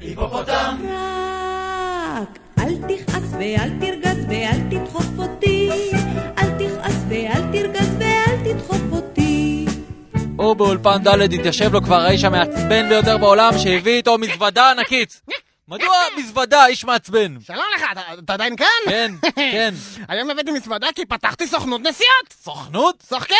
היפופוטם! רק אל תכעס ואל תרגז ואל תדחוף אותי אל תכעס ואל תרגז ואל תדחוף אותי הוא באולפן ד' התיישב לו כבר האיש המעצבן ביותר בעולם שהביא איתו מזוודה ענקית. מדוע מזוודה איש מעצבן? שלום לך, אתה- אתה עדיין כאן? כן, כן. היום הבאתי מזוודה כי פתחתי סוכנות נסיעות! סוכנות? סוך כן!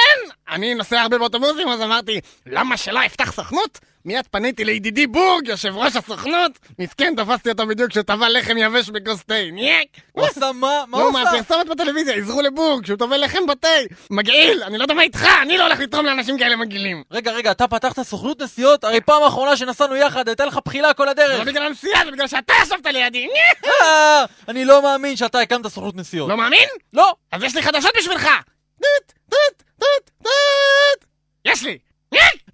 אני נוסע הרבה באוטובוסים, אז אמרתי, למה שלא אפתח סוכנות? מיד פניתי לידידי בורג, יושב ראש הסוכנות. מסכן, תפסתי אותו בדיוק כשהוא טבל לחם יבש בכוס תה. ניאק! הוא עשה מה? מה נו, הוא עשה? מהפרסומת בטלוויזיה, עזרו לבורג, שהוא טובל לחם בתה. מגעיל, אני לא יודע מה איתך, אני לא הולך לתרום לאנשים כאלה מגעילים. רגע, רגע, אתה פתחת סוכנות נסיעות? הרי פעם האחרונה שנסענו יחד הייתה לך בחילה כל זה הדרך. לא בגלל הנסיעה, זה בגלל שאתה ישבת לידי. ניאק! אה, אני לא מאמין שאתה הקמת סוכנות נסיעות. לא מאמין? לא. אז יש לי חדשות בשבילך! טוט, טוט!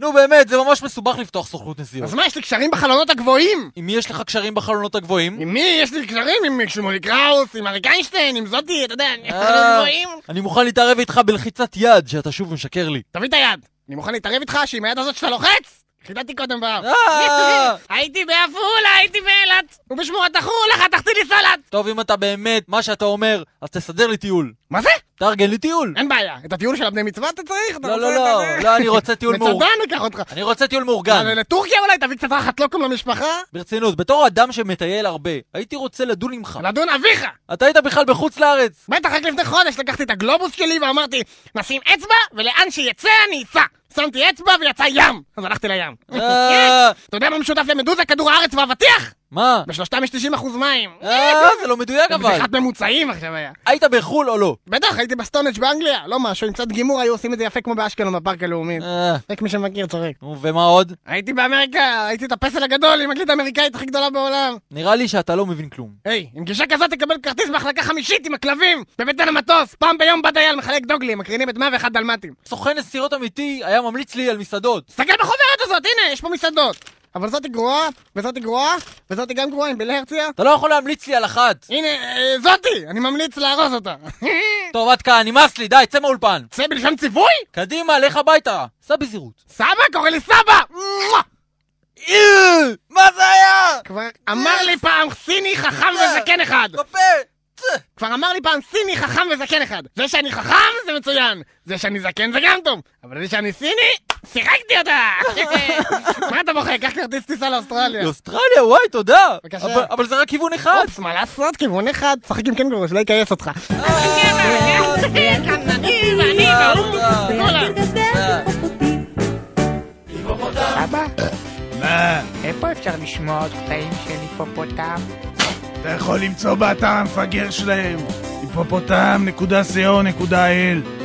נו באמת, זה ממש מסובך לפתוח סוכנות נסיעות. אז מה, יש לי קשרים בחלונות הגבוהים? עם מי יש לך קשרים בחלונות הגבוהים? עם מי? יש לי קשרים עם שמולי קראוס, עם אריק איינשטיין, עם זאתי, אתה יודע, אני אה, חלונות גבוהים. אני מוכן להתערב איתך בלחיצת יד שאתה שוב משקר לי. תביא את היד. אני מוכן להתערב איתך שעם היד הזאת שאתה לוחץ, חידדתי קודם בר. אה! הייתי בעפולה, הייתי באילת, ובשמורת החולה חתכתי לי סלט. טוב, אם אתה באמת מה שאתה אומר, אז תסדר לי טיול. מה זה? תארגן לי טיול. אין בעיה. את הטיול של הבני מצווה אתה צריך? לא, לא, לא? לא, אני רוצה טיול מאורגן. מצדה ניקח אותך. אני רוצה טיול מאורגן. לטורקיה אולי? תביא קצת רחת לוקום למשפחה? ברצינות, בתור אדם שמטייל הרבה, הייתי רוצה לדון עמך. לדון אביך! אתה היית בכלל בחוץ לארץ. בטח רק לפני חודש לקחתי את הגלובוס שלי ואמרתי נשים אצבע ולאן שיצא אני אסע שמתי אצבע ויצא ים! אז הלכתי לים. אה, אתה יודע מה משותף למדוזה, כדור הארץ ואבטיח? מה? בשלושתם יש 90% מים אה, זה לא מדויק זה אבל. בדיחת ממוצעים עכשיו היה היית בחו"ל או לא? בטח הייתי בסטונהנג' באנגליה לא משהו עם קצת גימור היו עושים את זה יפה כמו באשקלון בפארק הלאומי אה, רק מי שמכיר צוחק ומה עוד? הייתי באמריקה הייתי את הפסל הגדול עם הגלידה האמריקאית הכי גדולה בעולם נראה לי שאתה לא מבין כלום. היי, עם גישה כזאת תקבל כרטיס מחלקה חמישית עם הכלבים בבטן המטוס פעם ביום בא דייל מחלק דוגלי מקרינים את 101 דלמטים סוכן נסיעות אמיתי היה ממליץ לי על מסעדות. תסתכל בחוברת הזאת, הנה, יש פה מסעדות. אבל זאתי גרועה, וזאתי גרועה, וזאתי גם גרועה עם בלה הרציה. אתה לא יכול להמליץ לי על אחת. הנה, אה, זאתי, אני ממליץ לארוז אותה. טוב, עד כאן, נמאס לי, די, צא מהאולפן. צא בלשון ציווי? קדימה, לך הביתה. סע בזהירות. סבא, קורא לי סבא! אה, מה זה היה? כבר אמר לי פעם סיני חכם וזקן אחד. כבר אמר לי פעם סיני חכם וזקן אחד. זה שאני חכם זה מצוין, זה שאני זקן זה גם טוב. אבל זה שאני סיני, שיחקתי אותה! מה אתה בוחר? קח כרטיס טיסה לאוסטרליה. לאוסטרליה, וואי, תודה. בבקשה. אבל- אבל זה רק כיוון אחד. אופס, מה לעשות? כיוון אחד. שחק עם קנגורו, שלא יכייס אותך. אותי אבא, מה? איפה אפשר לשמוע עוד קטעים של היפופוטם? אתה יכול למצוא באתר המפגר שלהם היפופוטם.co.il